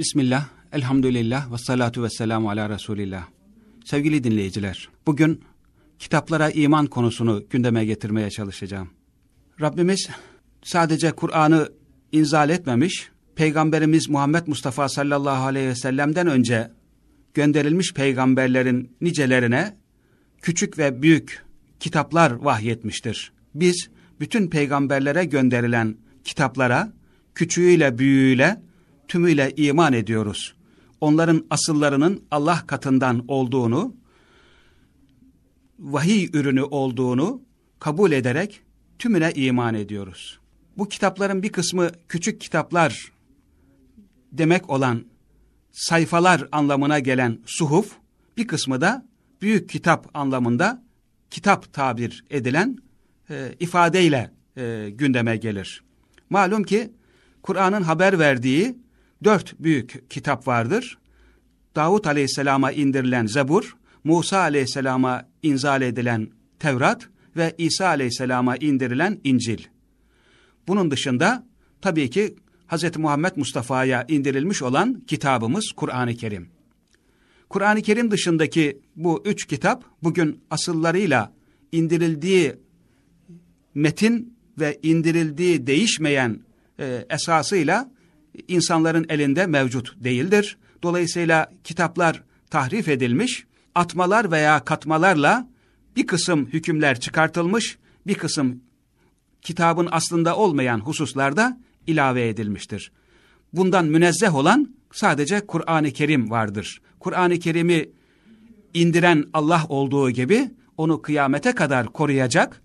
Bismillah, elhamdülillah ve salatu ve selamu ala Resulillah. Sevgili dinleyiciler, bugün kitaplara iman konusunu gündeme getirmeye çalışacağım. Rabbimiz sadece Kur'an'ı inzal etmemiş, Peygamberimiz Muhammed Mustafa sallallahu aleyhi ve sellem'den önce gönderilmiş peygamberlerin nicelerine küçük ve büyük kitaplar vahyetmiştir. Biz bütün peygamberlere gönderilen kitaplara küçüğüyle büyüğüyle tümüyle iman ediyoruz. Onların asıllarının Allah katından olduğunu, vahiy ürünü olduğunu kabul ederek tümüne iman ediyoruz. Bu kitapların bir kısmı küçük kitaplar demek olan sayfalar anlamına gelen suhuf, bir kısmı da büyük kitap anlamında kitap tabir edilen e, ifadeyle e, gündeme gelir. Malum ki Kur'an'ın haber verdiği dört büyük kitap vardır. Davut aleyhisselama indirilen Zebur, Musa aleyhisselama inzal edilen Tevrat ve İsa aleyhisselama indirilen İncil. Bunun dışında tabii ki Hz. Muhammed Mustafa'ya indirilmiş olan kitabımız Kur'an-ı Kerim. Kur'an-ı Kerim dışındaki bu üç kitap bugün asıllarıyla indirildiği metin ve indirildiği değişmeyen e, esasıyla insanların elinde mevcut değildir. Dolayısıyla kitaplar tahrif edilmiş, atmalar veya katmalarla bir kısım hükümler çıkartılmış, bir kısım kitabın aslında olmayan hususlarda ilave edilmiştir. Bundan münezzeh olan sadece Kur'an-ı Kerim vardır. Kur'an-ı Kerim'i indiren Allah olduğu gibi onu kıyamete kadar koruyacak,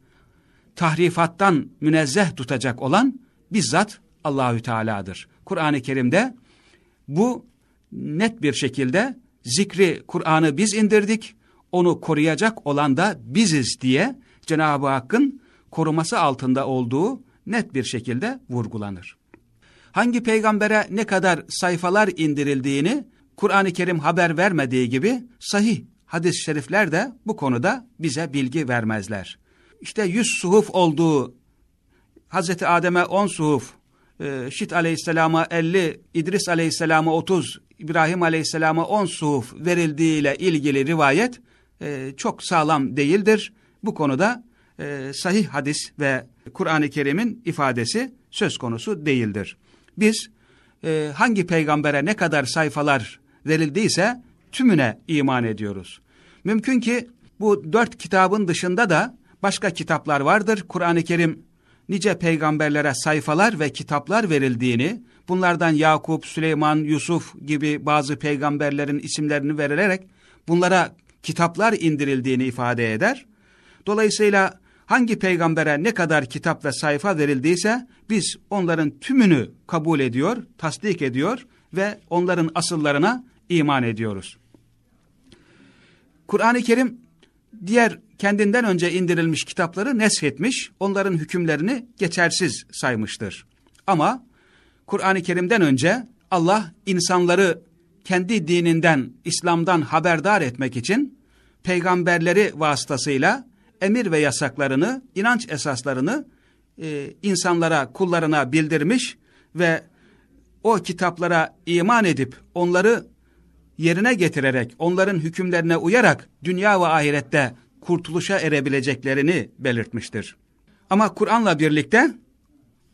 tahrifattan münezzeh tutacak olan bizzat Allahü Teala'dır. Kur'an-ı Kerim'de bu net bir şekilde zikri Kur'an'ı biz indirdik, onu koruyacak olan da biziz diye Cenab-ı Hakk'ın koruması altında olduğu net bir şekilde vurgulanır. Hangi peygambere ne kadar sayfalar indirildiğini Kur'an-ı Kerim haber vermediği gibi sahih hadis-i şerifler de bu konuda bize bilgi vermezler. İşte yüz suhuf olduğu, Hazreti Adem'e on suhuf, e, Şit aleyhisselama 50, İdris aleyhisselama 30, İbrahim aleyhisselama 10 suhuf verildiğiyle ilgili rivayet e, çok sağlam değildir. Bu konuda e, sahih hadis ve Kur'an-ı Kerim'in ifadesi söz konusu değildir. Biz e, hangi peygambere ne kadar sayfalar verildiyse tümüne iman ediyoruz. Mümkün ki bu dört kitabın dışında da başka kitaplar vardır. Kur'an-ı Kerim nice peygamberlere sayfalar ve kitaplar verildiğini, bunlardan Yakup, Süleyman, Yusuf gibi bazı peygamberlerin isimlerini verilerek bunlara kitaplar indirildiğini ifade eder. Dolayısıyla hangi peygambere ne kadar kitap ve sayfa verildiyse biz onların tümünü kabul ediyor, tasdik ediyor ve onların asıllarına iman ediyoruz. Kur'an-ı Kerim diğer kendinden önce indirilmiş kitapları neshetmiş, onların hükümlerini geçersiz saymıştır. Ama Kur'an-ı Kerim'den önce Allah insanları kendi dininden, İslam'dan haberdar etmek için peygamberleri vasıtasıyla emir ve yasaklarını, inanç esaslarını e, insanlara, kullarına bildirmiş ve o kitaplara iman edip onları yerine getirerek, onların hükümlerine uyarak dünya ve ahirette kurtuluşa erebileceklerini belirtmiştir. Ama Kur'an'la birlikte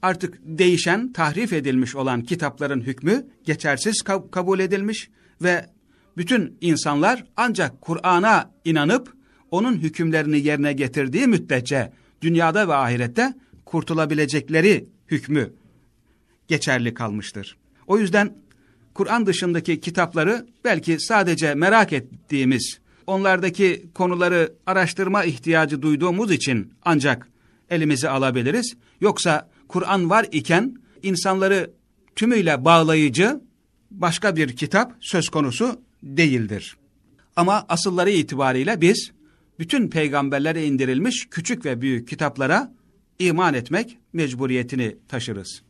artık değişen, tahrif edilmiş olan kitapların hükmü geçersiz kabul edilmiş ve bütün insanlar ancak Kur'an'a inanıp onun hükümlerini yerine getirdiği müddetçe dünyada ve ahirette kurtulabilecekleri hükmü geçerli kalmıştır. O yüzden Kur'an dışındaki kitapları belki sadece merak ettiğimiz, onlardaki konuları araştırma ihtiyacı duyduğumuz için ancak elimize alabiliriz. Yoksa Kur'an var iken insanları tümüyle bağlayıcı başka bir kitap söz konusu değildir. Ama asılları itibariyle biz bütün peygamberlere indirilmiş küçük ve büyük kitaplara iman etmek mecburiyetini taşırız.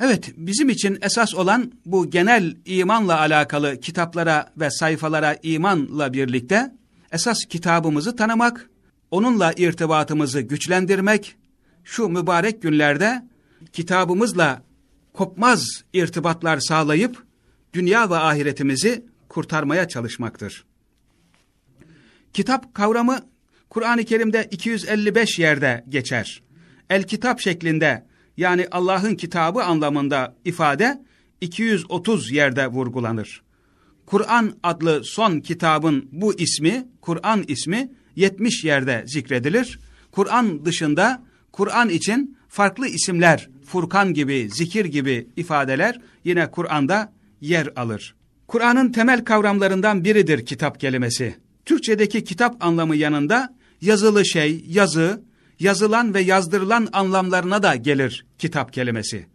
Evet, bizim için esas olan bu genel imanla alakalı kitaplara ve sayfalara imanla birlikte esas kitabımızı tanımak, onunla irtibatımızı güçlendirmek, şu mübarek günlerde kitabımızla kopmaz irtibatlar sağlayıp dünya ve ahiretimizi kurtarmaya çalışmaktır. Kitap kavramı Kur'an-ı Kerim'de 255 yerde geçer. El kitap şeklinde yani Allah'ın kitabı anlamında ifade 230 yerde vurgulanır. Kur'an adlı son kitabın bu ismi, Kur'an ismi 70 yerde zikredilir. Kur'an dışında Kur'an için farklı isimler, Furkan gibi, zikir gibi ifadeler yine Kur'an'da yer alır. Kur'an'ın temel kavramlarından biridir kitap kelimesi. Türkçedeki kitap anlamı yanında yazılı şey, yazı, yazılan ve yazdırılan anlamlarına da gelir kitap kelimesi.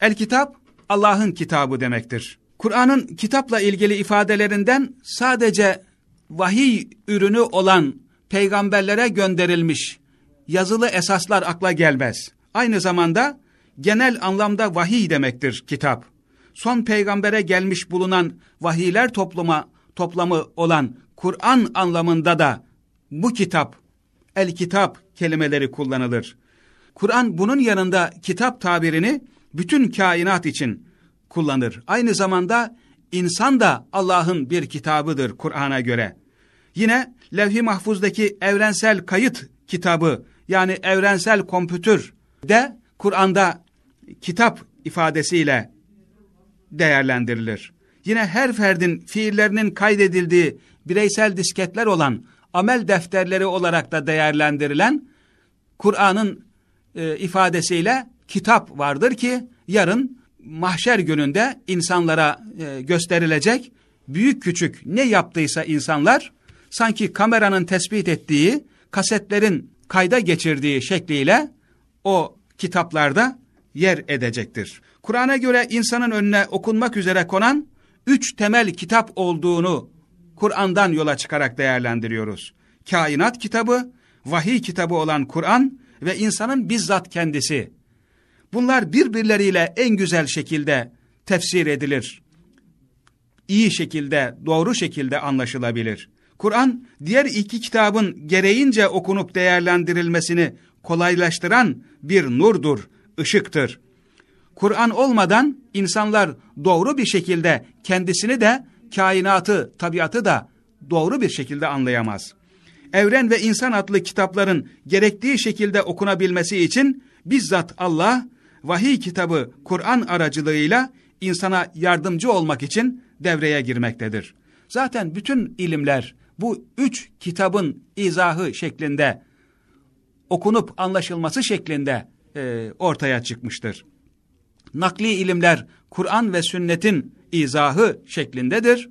El kitap Allah'ın kitabı demektir. Kur'an'ın kitapla ilgili ifadelerinden sadece vahiy ürünü olan peygamberlere gönderilmiş yazılı esaslar akla gelmez. Aynı zamanda genel anlamda vahiy demektir kitap. Son peygambere gelmiş bulunan vahiyler topluma, toplamı olan Kur'an anlamında da bu kitap, el kitap kelimeleri kullanılır. Kur'an bunun yanında kitap tabirini bütün kainat için kullanır. Aynı zamanda insan da Allah'ın bir kitabıdır Kur'an'a göre. Yine levh-i mahfuzdaki evrensel kayıt kitabı yani evrensel kompütür de Kur'an'da kitap ifadesiyle değerlendirilir. Yine her ferdin fiillerinin kaydedildiği bireysel disketler olan amel defterleri olarak da değerlendirilen Kur'an'ın e, ifadesiyle kitap vardır ki yarın mahşer gününde insanlara e, gösterilecek büyük küçük ne yaptıysa insanlar sanki kameranın tespit ettiği kasetlerin kayda geçirdiği şekliyle o kitaplarda yer edecektir. Kur'an'a göre insanın önüne okunmak üzere konan üç temel kitap olduğunu Kur'an'dan yola çıkarak değerlendiriyoruz. Kainat kitabı, vahiy kitabı olan Kur'an ve insanın bizzat kendisi. Bunlar birbirleriyle en güzel şekilde tefsir edilir. İyi şekilde, doğru şekilde anlaşılabilir. Kur'an, diğer iki kitabın gereğince okunup değerlendirilmesini kolaylaştıran bir nurdur, ışıktır. Kur'an olmadan insanlar doğru bir şekilde kendisini de kainatı, tabiatı da doğru bir şekilde anlayamaz. Evren ve insan adlı kitapların gerektiği şekilde okunabilmesi için bizzat Allah vahiy kitabı Kur'an aracılığıyla insana yardımcı olmak için devreye girmektedir. Zaten bütün ilimler bu üç kitabın izahı şeklinde okunup anlaşılması şeklinde e, ortaya çıkmıştır. Nakli ilimler Kur'an ve sünnetin izahı şeklindedir.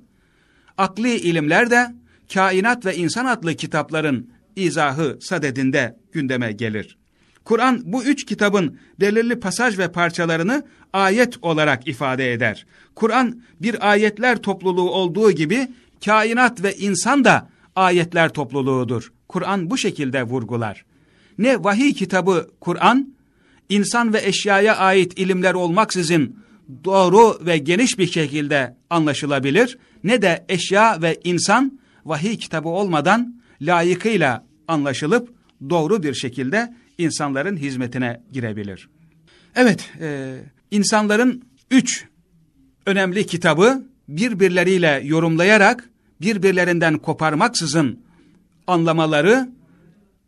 Akli ilimler de kainat ve insan adlı kitapların izahı sadedinde gündeme gelir. Kur'an bu üç kitabın belirli pasaj ve parçalarını ayet olarak ifade eder. Kur'an bir ayetler topluluğu olduğu gibi kainat ve insan da ayetler topluluğudur. Kur'an bu şekilde vurgular. Ne vahiy kitabı Kur'an, insan ve eşyaya ait ilimler olmaksızın doğru ve geniş bir şekilde anlaşılabilir, ne de eşya ve insan vahiy kitabı olmadan layıkıyla anlaşılıp doğru bir şekilde insanların hizmetine girebilir. Evet, e, insanların üç önemli kitabı birbirleriyle yorumlayarak birbirlerinden koparmaksızın anlamaları,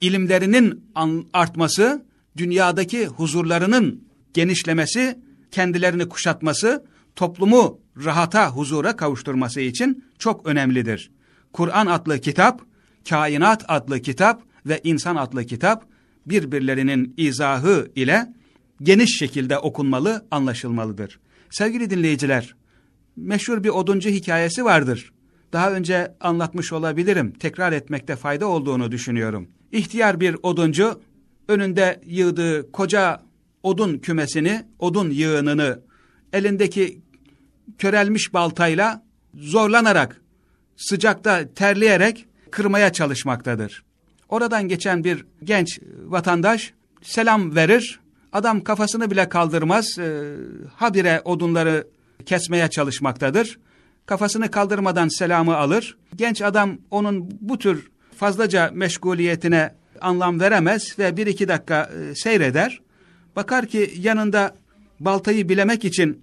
ilimlerinin artması, dünyadaki huzurlarının genişlemesi, kendilerini kuşatması, toplumu rahata, huzura kavuşturması için çok önemlidir. Kur'an adlı kitap, Kainat adlı kitap ve İnsan adlı kitap birbirlerinin izahı ile geniş şekilde okunmalı, anlaşılmalıdır. Sevgili dinleyiciler, meşhur bir oduncu hikayesi vardır. Daha önce anlatmış olabilirim, tekrar etmekte fayda olduğunu düşünüyorum. İhtiyar bir oduncu, önünde yığdığı koca odun kümesini, odun yığınını elindeki körelmiş baltayla zorlanarak, sıcakta terleyerek kırmaya çalışmaktadır. Oradan geçen bir genç vatandaş selam verir, adam kafasını bile kaldırmaz, e, habire odunları kesmeye çalışmaktadır. Kafasını kaldırmadan selamı alır. Genç adam onun bu tür fazlaca meşguliyetine anlam veremez ve bir iki dakika e, seyreder. Bakar ki yanında baltayı bilemek için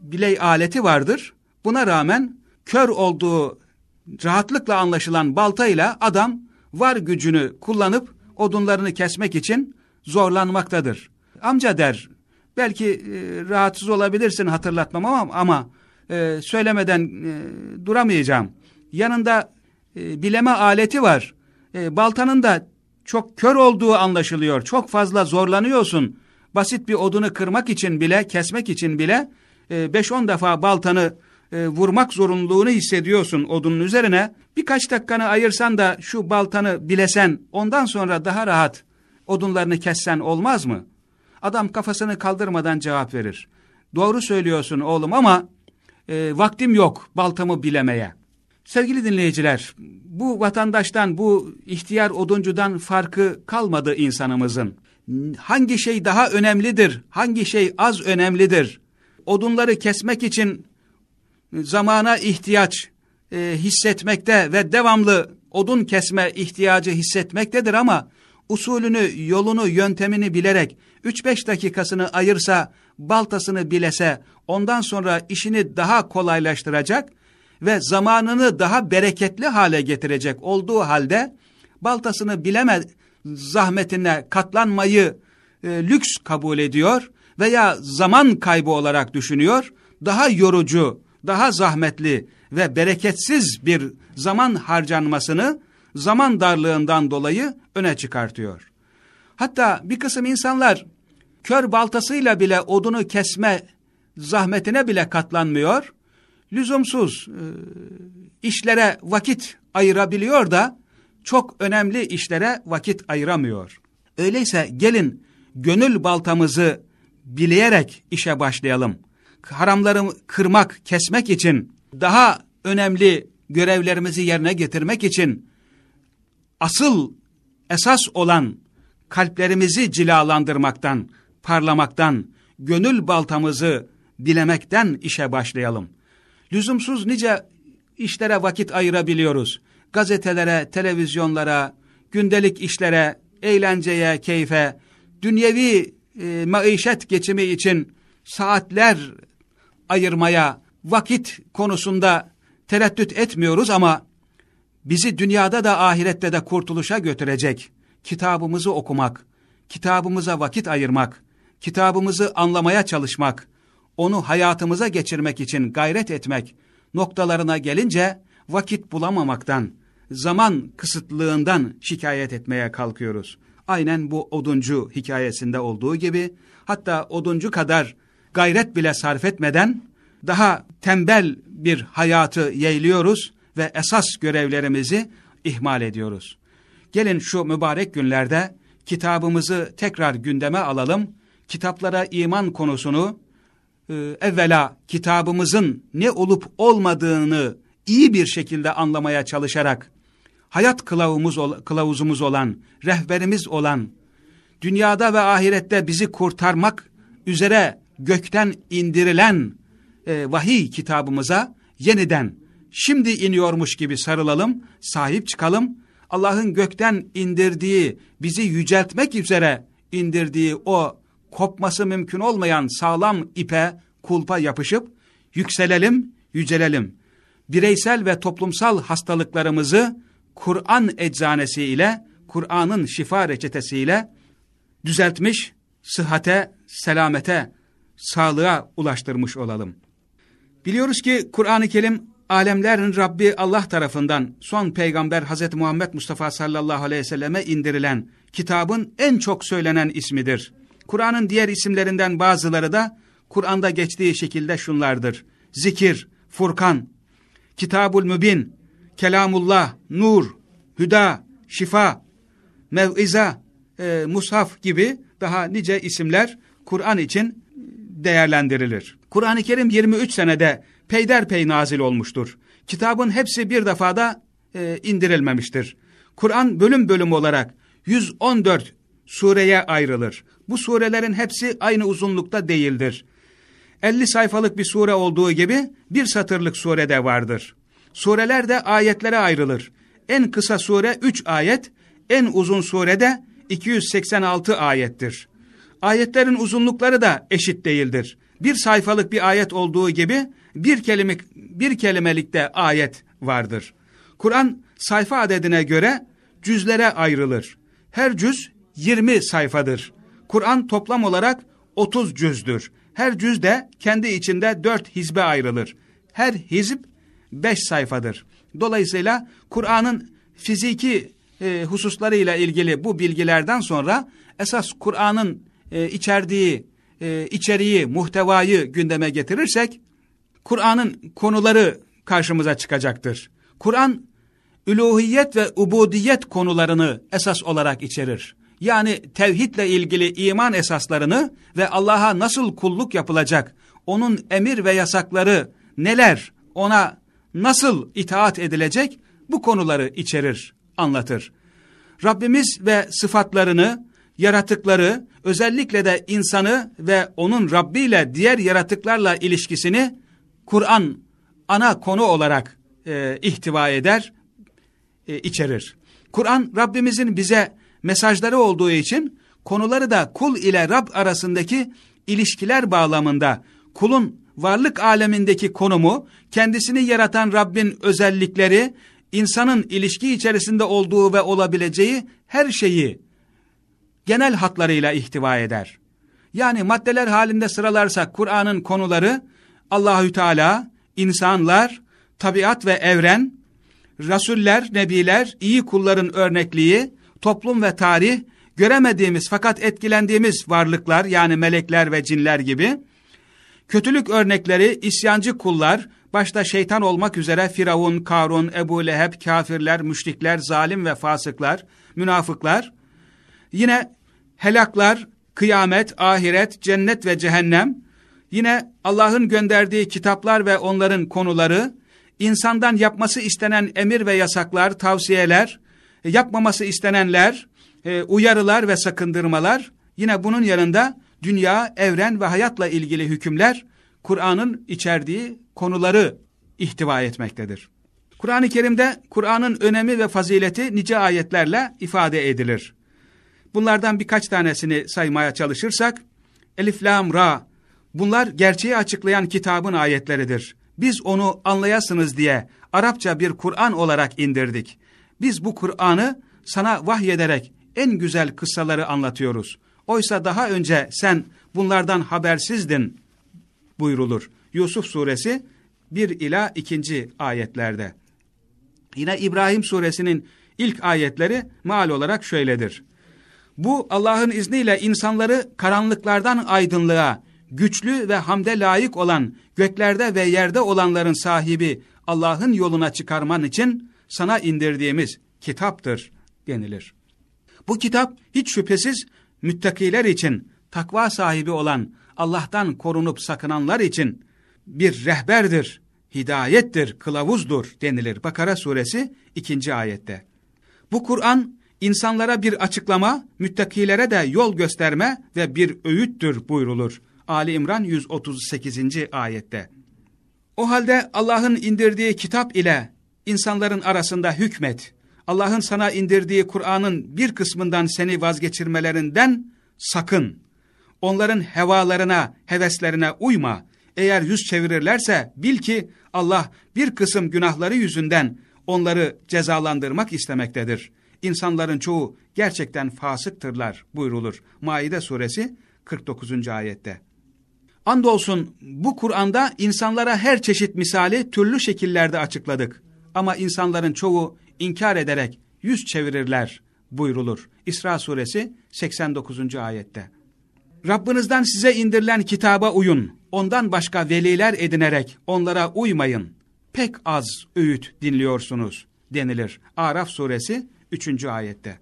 biley aleti vardır. Buna rağmen kör olduğu rahatlıkla anlaşılan baltayla adam var gücünü kullanıp odunlarını kesmek için zorlanmaktadır. Amca der, belki e, rahatsız olabilirsin hatırlatmam ama, ama e, söylemeden e, duramayacağım. Yanında e, bileme aleti var. E, baltanın da çok kör olduğu anlaşılıyor. Çok fazla zorlanıyorsun. Basit bir odunu kırmak için bile, kesmek için bile 5-10 e, defa baltanı e, vurmak zorunluluğunu hissediyorsun odunun üzerine. Birkaç dakikanı ayırsan da şu baltanı bilesen ondan sonra daha rahat odunlarını kessen olmaz mı? Adam kafasını kaldırmadan cevap verir. Doğru söylüyorsun oğlum ama e, vaktim yok baltamı bilemeye. Sevgili dinleyiciler, bu vatandaştan, bu ihtiyar oduncudan farkı kalmadı insanımızın. Hangi şey daha önemlidir, hangi şey az önemlidir? Odunları kesmek için zamana ihtiyaç e, hissetmekte ve devamlı odun kesme ihtiyacı hissetmektedir ama usulünü, yolunu, yöntemini bilerek 3-5 dakikasını ayırsa, baltasını bilese, ondan sonra işini daha kolaylaştıracak ve zamanını daha bereketli hale getirecek olduğu halde baltasını bileme zahmetine katlanmayı e, lüks kabul ediyor veya zaman kaybı olarak düşünüyor. Daha yorucu, daha zahmetli ve bereketsiz bir zaman harcanmasını zaman darlığından dolayı öne çıkartıyor. Hatta bir kısım insanlar kör baltasıyla bile odunu kesme zahmetine bile katlanmıyor. Lüzumsuz e, işlere vakit ayırabiliyor da çok önemli işlere vakit ayıramıyor. Öyleyse gelin gönül baltamızı bileyerek işe başlayalım. Haramları kırmak, kesmek için daha önemli görevlerimizi yerine getirmek için asıl esas olan kalplerimizi cilalandırmaktan, parlamaktan, gönül baltamızı bilemekten işe başlayalım. Lüzumsuz nice işlere vakit ayırabiliyoruz. Gazetelere, televizyonlara, gündelik işlere, eğlenceye, keyfe, dünyevi e, maişet geçimi için saatler ayırmaya vakit konusunda tereddüt etmiyoruz ama bizi dünyada da ahirette de kurtuluşa götürecek kitabımızı okumak, kitabımıza vakit ayırmak, kitabımızı anlamaya çalışmak, onu hayatımıza geçirmek için gayret etmek noktalarına gelince vakit bulamamaktan, zaman kısıtlılığından şikayet etmeye kalkıyoruz. Aynen bu oduncu hikayesinde olduğu gibi hatta oduncu kadar gayret bile sarf etmeden daha tembel bir hayatı yeğliyoruz ve esas görevlerimizi ihmal ediyoruz. Gelin şu mübarek günlerde kitabımızı tekrar gündeme alalım. Kitaplara iman konusunu e, evvela kitabımızın ne olup olmadığını iyi bir şekilde anlamaya çalışarak hayat kılavuzumuz, kılavuzumuz olan, rehberimiz olan, dünyada ve ahirette bizi kurtarmak üzere gökten indirilen e, vahiy kitabımıza yeniden şimdi iniyormuş gibi sarılalım, sahip çıkalım. Allah'ın gökten indirdiği, bizi yüceltmek üzere indirdiği o kopması mümkün olmayan sağlam ipe, kulpa yapışıp yükselelim, yücelelim. Bireysel ve toplumsal hastalıklarımızı Kur'an eczanesi ile, Kur'an'ın şifa reçetesiyle düzeltmiş, sıhhate, selamete, sağlığa ulaştırmış olalım. Biliyoruz ki Kur'an-ı Kerim alemlerin Rabbi Allah tarafından son peygamber Hz. Muhammed Mustafa sallallahu aleyhi ve selleme indirilen kitabın en çok söylenen ismidir. Kur'an'ın diğer isimlerinden bazıları da Kur'an'da geçtiği şekilde şunlardır. Zikir, Furkan, Kitabul Mübin, Kelamullah, Nur, Hüda, Şifa, Mev'iza, e, Mushaf gibi daha nice isimler Kur'an için değerlendirilir. Kur'an-ı Kerim 23 senede peyderpey nazil olmuştur. Kitabın hepsi bir defada e, indirilmemiştir. Kur'an bölüm bölüm olarak 114 sureye ayrılır. Bu surelerin hepsi aynı uzunlukta değildir. 50 sayfalık bir sure olduğu gibi bir satırlık sure de vardır. Sureler de ayetlere ayrılır. En kısa sure 3 ayet, en uzun sure de 286 ayettir. Ayetlerin uzunlukları da eşit değildir. bir sayfalık bir ayet olduğu gibi bir kelime bir kelimelikte ayet vardır. Kur'an sayfa adedine göre cüzlere ayrılır. Her cüz 20 sayfadır. Kur'an toplam olarak 30 cüzdür. Her cüz de kendi içinde 4 hizbe ayrılır. Her hizb 5 sayfadır. Dolayısıyla Kur'an'ın fiziki e, hususlarıyla ilgili bu bilgilerden sonra esas Kur'an'ın e, içerdiği e, içeriği, muhtevayı gündeme getirirsek Kur'an'ın konuları karşımıza çıkacaktır. Kur'an üluhiyet ve ubudiyet konularını esas olarak içerir. Yani tevhidle ilgili iman esaslarını ve Allah'a nasıl kulluk yapılacak, onun emir ve yasakları neler, ona nasıl itaat edilecek bu konuları içerir, anlatır. Rabbimiz ve sıfatlarını, yaratıkları, özellikle de insanı ve onun Rabbi ile diğer yaratıklarla ilişkisini Kur'an ana konu olarak e, ihtiva eder, e, içerir. Kur'an Rabbimizin bize mesajları olduğu için konuları da kul ile Rab arasındaki ilişkiler bağlamında kulun varlık alemindeki konumu, kendisini yaratan Rabbin özellikleri, insanın ilişki içerisinde olduğu ve olabileceği her şeyi genel hatlarıyla ihtiva eder. Yani maddeler halinde sıralarsak Kur'an'ın konuları Allahü Teala, insanlar, tabiat ve evren, rasuller, nebiler, iyi kulların örnekliği, toplum ve tarih, göremediğimiz fakat etkilendiğimiz varlıklar yani melekler ve cinler gibi, kötülük örnekleri isyancı kullar, başta şeytan olmak üzere Firavun, Karun, Ebu Leheb, kafirler, müşrikler, zalim ve fasıklar, münafıklar, yine helaklar, kıyamet, ahiret, cennet ve cehennem, yine Allah'ın gönderdiği kitaplar ve onların konuları, insandan yapması istenen emir ve yasaklar, tavsiyeler, yapmaması istenenler, e, uyarılar ve sakındırmalar, yine bunun yanında dünya, evren ve hayatla ilgili hükümler, Kur'an'ın içerdiği konuları ihtiva etmektedir. Kur'an-ı Kerim'de Kur'an'ın önemi ve fazileti nice ayetlerle ifade edilir. Bunlardan birkaç tanesini saymaya çalışırsak, Elif, Lam, Ra, bunlar gerçeği açıklayan kitabın ayetleridir. Biz onu anlayasınız diye Arapça bir Kur'an olarak indirdik. Biz bu Kur'an'ı sana vahyederek en güzel kıssaları anlatıyoruz. Oysa daha önce sen bunlardan habersizdin buyrulur. Yusuf suresi 1 ila 2. ayetlerde. Yine İbrahim suresinin ilk ayetleri mal olarak şöyledir. Bu Allah'ın izniyle insanları karanlıklardan aydınlığa, güçlü ve hamde layık olan göklerde ve yerde olanların sahibi Allah'ın yoluna çıkarman için sana indirdiğimiz kitaptır denilir. Bu kitap hiç şüphesiz müttakiler için, takva sahibi olan, Allah'tan korunup sakınanlar için bir rehberdir, hidayettir, kılavuzdur denilir. Bakara suresi 2. ayette. Bu Kur'an insanlara bir açıklama, müttakilere de yol gösterme ve bir öğüttür buyrulur. Ali İmran 138. ayette. O halde Allah'ın indirdiği kitap ile insanların arasında hükmet. Allah'ın sana indirdiği Kur'an'ın bir kısmından seni vazgeçirmelerinden sakın. Onların hevalarına, heveslerine uyma. Eğer yüz çevirirlerse bil ki Allah bir kısım günahları yüzünden onları cezalandırmak istemektedir. İnsanların çoğu gerçekten fasıktırlar buyrulur. Maide suresi 49. ayette. Andolsun bu Kur'an'da insanlara her çeşit misali türlü şekillerde açıkladık. Ama insanların çoğu inkar ederek yüz çevirirler buyrulur. İsra suresi 89. ayette. Rabbinizden size indirilen kitaba uyun. Ondan başka veliler edinerek onlara uymayın. Pek az öğüt dinliyorsunuz denilir. Araf suresi 3. ayette.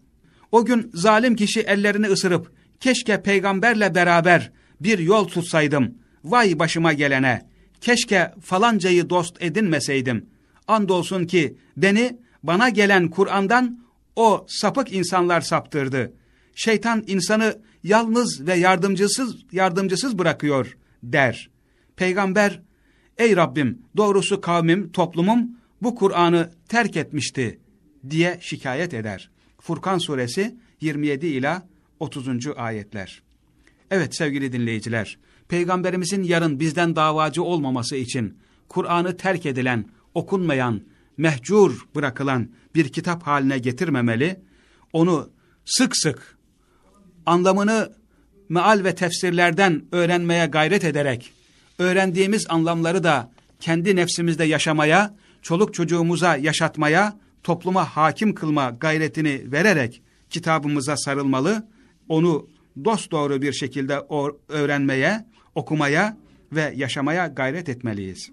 O gün zalim kişi ellerini ısırıp keşke peygamberle beraber bir yol tutsaydım, vay başıma gelene, keşke falancayı dost edinmeseydim. Andolsun ki beni bana gelen Kur'an'dan o sapık insanlar saptırdı. Şeytan insanı yalnız ve yardımcısız yardımcısız bırakıyor der. Peygamber, ey Rabbim doğrusu kavmim, toplumum bu Kur'an'ı terk etmişti diye şikayet eder. Furkan suresi 27 ila 30. ayetler. Evet sevgili dinleyiciler, Peygamberimizin yarın bizden davacı olmaması için Kur'an'ı terk edilen, okunmayan, mehcur bırakılan bir kitap haline getirmemeli, onu sık sık anlamını meal ve tefsirlerden öğrenmeye gayret ederek, öğrendiğimiz anlamları da kendi nefsimizde yaşamaya, çoluk çocuğumuza yaşatmaya, topluma hakim kılma gayretini vererek kitabımıza sarılmalı, onu dosdoğru bir şekilde öğrenmeye, okumaya ve yaşamaya gayret etmeliyiz.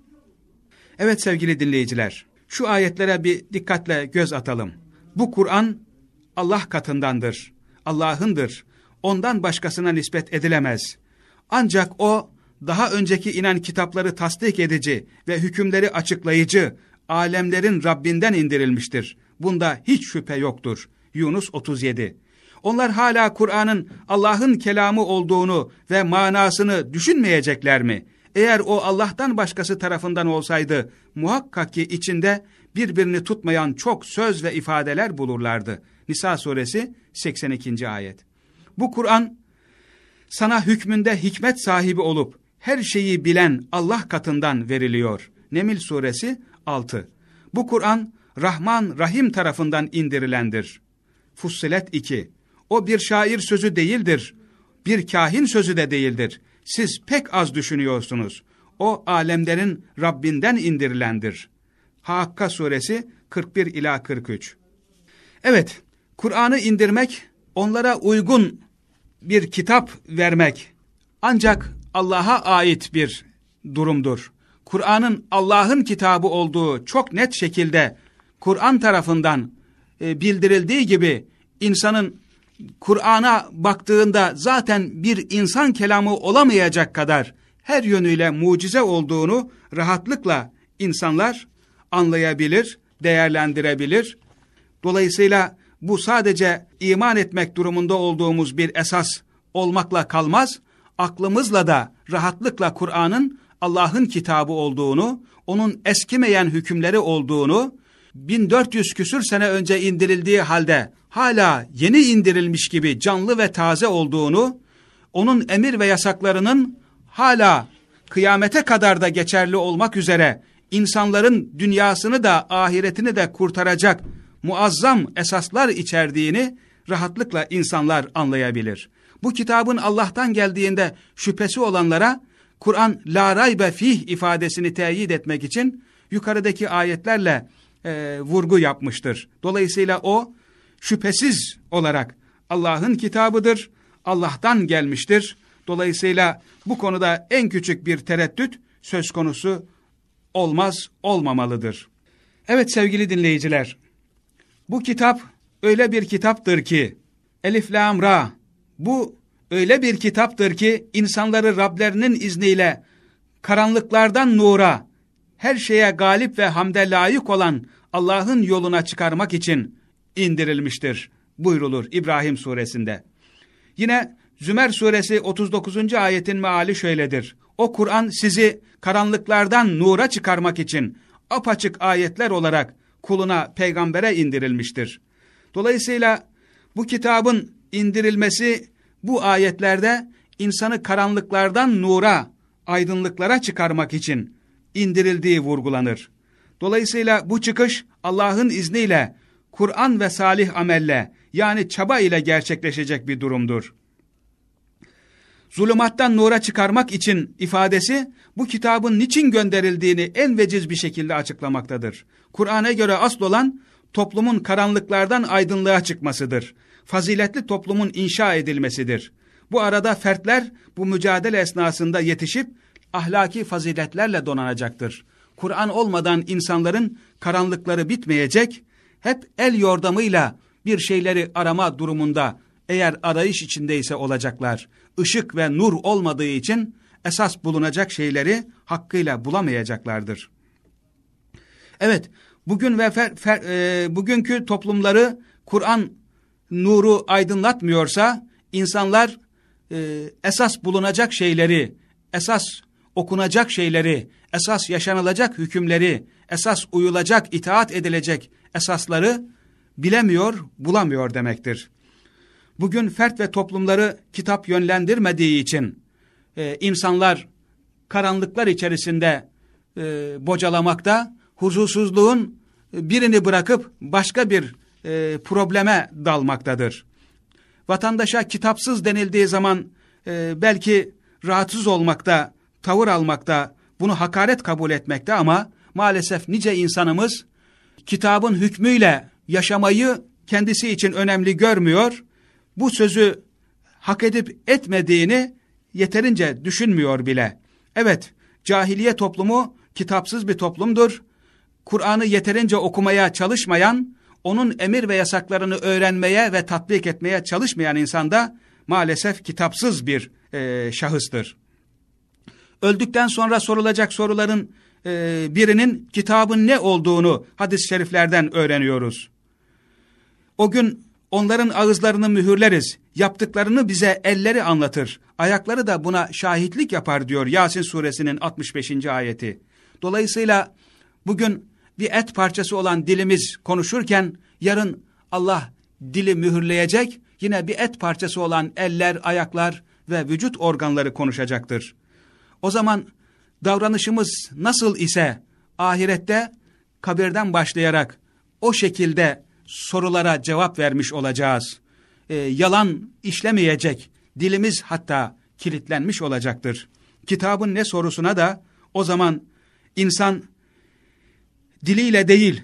Evet sevgili dinleyiciler, şu ayetlere bir dikkatle göz atalım. Bu Kur'an Allah katındandır, Allah'ındır, ondan başkasına nispet edilemez. Ancak o, daha önceki inen kitapları tasdik edici ve hükümleri açıklayıcı, alemlerin Rabbinden indirilmiştir. Bunda hiç şüphe yoktur. Yunus 37 Onlar hala Kur'an'ın Allah'ın kelamı olduğunu ve manasını düşünmeyecekler mi? Eğer o Allah'tan başkası tarafından olsaydı, muhakkak ki içinde birbirini tutmayan çok söz ve ifadeler bulurlardı. Nisa suresi 82. ayet. Bu Kur'an, sana hükmünde hikmet sahibi olup, her şeyi bilen Allah katından veriliyor. Nemil suresi 6. Bu Kur'an, Rahman Rahim tarafından indirilendir. Fussilet 2. O bir şair sözü değildir. Bir kahin sözü de değildir. Siz pek az düşünüyorsunuz. O alemlerin Rabbinden indirilendir. Hakka suresi 41 ila 43. Evet, Kur'an'ı indirmek, onlara uygun bir kitap vermek ancak Allah'a ait bir durumdur. Kur'an'ın Allah'ın kitabı olduğu çok net şekilde Kur'an tarafından e, bildirildiği gibi insanın Kur'an'a baktığında zaten bir insan kelamı olamayacak kadar her yönüyle mucize olduğunu rahatlıkla insanlar anlayabilir, değerlendirebilir. Dolayısıyla bu sadece iman etmek durumunda olduğumuz bir esas olmakla kalmaz, aklımızla da rahatlıkla Kur'an'ın Allah'ın kitabı olduğunu, onun eskimeyen hükümleri olduğunu, 1400 küsür sene önce indirildiği halde hala yeni indirilmiş gibi canlı ve taze olduğunu, onun emir ve yasaklarının hala kıyamete kadar da geçerli olmak üzere insanların dünyasını da ahiretini de kurtaracak muazzam esaslar içerdiğini rahatlıkla insanlar anlayabilir. Bu kitabın Allah'tan geldiğinde şüphesi olanlara Kur'an la raybe fih ifadesini teyit etmek için yukarıdaki ayetlerle e, vurgu yapmıştır. Dolayısıyla o şüphesiz olarak Allah'ın kitabıdır, Allah'tan gelmiştir. Dolayısıyla bu konuda en küçük bir tereddüt söz konusu olmaz, olmamalıdır. Evet sevgili dinleyiciler, bu kitap öyle bir kitaptır ki, Elif Lam bu öyle bir kitaptır ki insanları Rablerinin izniyle karanlıklardan nura, her şeye galip ve hamde layık olan Allah'ın yoluna çıkarmak için indirilmiştir buyrulur İbrahim suresinde. Yine Zümer suresi 39. ayetin meali şöyledir. O Kur'an sizi karanlıklardan nura çıkarmak için apaçık ayetler olarak kuluna, peygambere indirilmiştir. Dolayısıyla bu kitabın indirilmesi bu ayetlerde insanı karanlıklardan nura, aydınlıklara çıkarmak için indirildiği vurgulanır. Dolayısıyla bu çıkış Allah'ın izniyle, Kur'an ve salih amelle yani çaba ile gerçekleşecek bir durumdur. Zulümattan nura çıkarmak için ifadesi bu kitabın niçin gönderildiğini en veciz bir şekilde açıklamaktadır. Kur'an'a göre asıl olan toplumun karanlıklardan aydınlığa çıkmasıdır. Faziletli toplumun inşa edilmesidir. Bu arada fertler bu mücadele esnasında yetişip ahlaki faziletlerle donanacaktır. Kur'an olmadan insanların karanlıkları bitmeyecek, hep el yordamıyla bir şeyleri arama durumunda eğer arayış içindeyse olacaklar. Işık ve nur olmadığı için esas bulunacak şeyleri hakkıyla bulamayacaklardır. Evet, bugün ve fer, fer, e, bugünkü toplumları Kur'an nuru aydınlatmıyorsa, insanlar e, esas bulunacak şeyleri, esas okunacak şeyleri, esas yaşanılacak hükümleri, esas uyulacak, itaat edilecek esasları bilemiyor, bulamıyor demektir. Bugün fert ve toplumları kitap yönlendirmediği için e, insanlar karanlıklar içerisinde e, bocalamakta, huzursuzluğun birini bırakıp başka bir e, probleme dalmaktadır. Vatandaşa kitapsız denildiği zaman e, belki rahatsız olmakta, tavır almakta, bunu hakaret kabul etmekte ama maalesef nice insanımız kitabın hükmüyle yaşamayı kendisi için önemli görmüyor. Bu sözü hak edip etmediğini yeterince düşünmüyor bile. Evet, cahiliye toplumu kitapsız bir toplumdur. Kur'an'ı yeterince okumaya çalışmayan, onun emir ve yasaklarını öğrenmeye ve tatbik etmeye çalışmayan insan da maalesef kitapsız bir e, şahıstır. Öldükten sonra sorulacak soruların e, birinin kitabın ne olduğunu hadis-i şeriflerden öğreniyoruz. O gün onların ağızlarını mühürleriz, yaptıklarını bize elleri anlatır, ayakları da buna şahitlik yapar diyor Yasin suresinin 65. ayeti. Dolayısıyla bugün bir et parçası olan dilimiz konuşurken yarın Allah dili mühürleyecek, yine bir et parçası olan eller, ayaklar ve vücut organları konuşacaktır. O zaman davranışımız nasıl ise ahirette kabirden başlayarak o şekilde sorulara cevap vermiş olacağız. Ee, yalan işlemeyecek, dilimiz hatta kilitlenmiş olacaktır. Kitabın ne sorusuna da o zaman insan diliyle değil,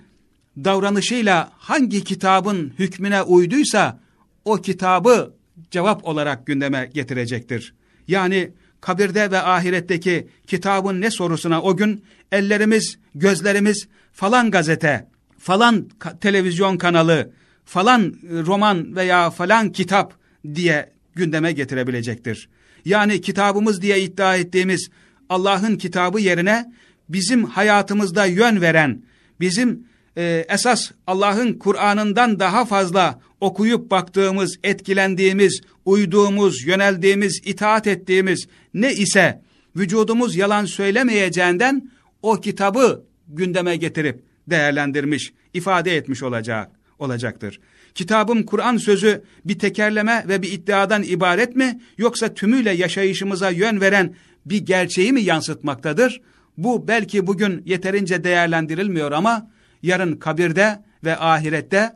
davranışıyla hangi kitabın hükmüne uyduysa o kitabı cevap olarak gündeme getirecektir. Yani kabirde ve ahiretteki kitabın ne sorusuna o gün ellerimiz, gözlerimiz falan gazete, falan televizyon kanalı, falan roman veya falan kitap diye gündeme getirebilecektir. Yani kitabımız diye iddia ettiğimiz Allah'ın kitabı yerine bizim hayatımızda yön veren, bizim e, esas Allah'ın Kur'an'ından daha fazla okuyup baktığımız, etkilendiğimiz, uyduğumuz, yöneldiğimiz, itaat ettiğimiz ne ise vücudumuz yalan söylemeyeceğinden o kitabı gündeme getirip değerlendirmiş, ifade etmiş olacak olacaktır. Kitabım Kur'an sözü bir tekerleme ve bir iddiadan ibaret mi yoksa tümüyle yaşayışımıza yön veren bir gerçeği mi yansıtmaktadır? Bu belki bugün yeterince değerlendirilmiyor ama yarın kabirde ve ahirette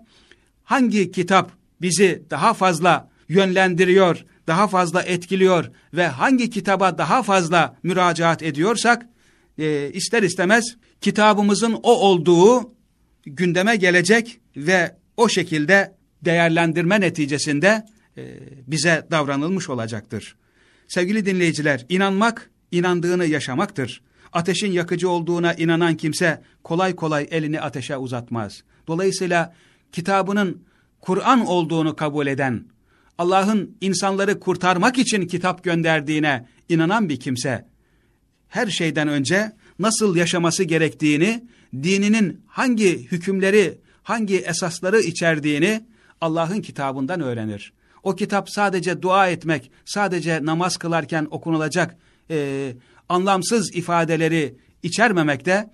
hangi kitap bizi daha fazla yönlendiriyor, daha fazla etkiliyor ve hangi kitaba daha fazla müracaat ediyorsak e, ister istemez kitabımızın o olduğu gündeme gelecek ve o şekilde değerlendirme neticesinde e, bize davranılmış olacaktır. Sevgili dinleyiciler, inanmak, inandığını yaşamaktır. Ateşin yakıcı olduğuna inanan kimse kolay kolay elini ateşe uzatmaz. Dolayısıyla kitabının Kur'an olduğunu kabul eden, Allah'ın insanları kurtarmak için kitap gönderdiğine inanan bir kimse, her şeyden önce nasıl yaşaması gerektiğini, dininin hangi hükümleri, hangi esasları içerdiğini Allah'ın kitabından öğrenir. O kitap sadece dua etmek, sadece namaz kılarken okunulacak e, anlamsız ifadeleri içermemekte,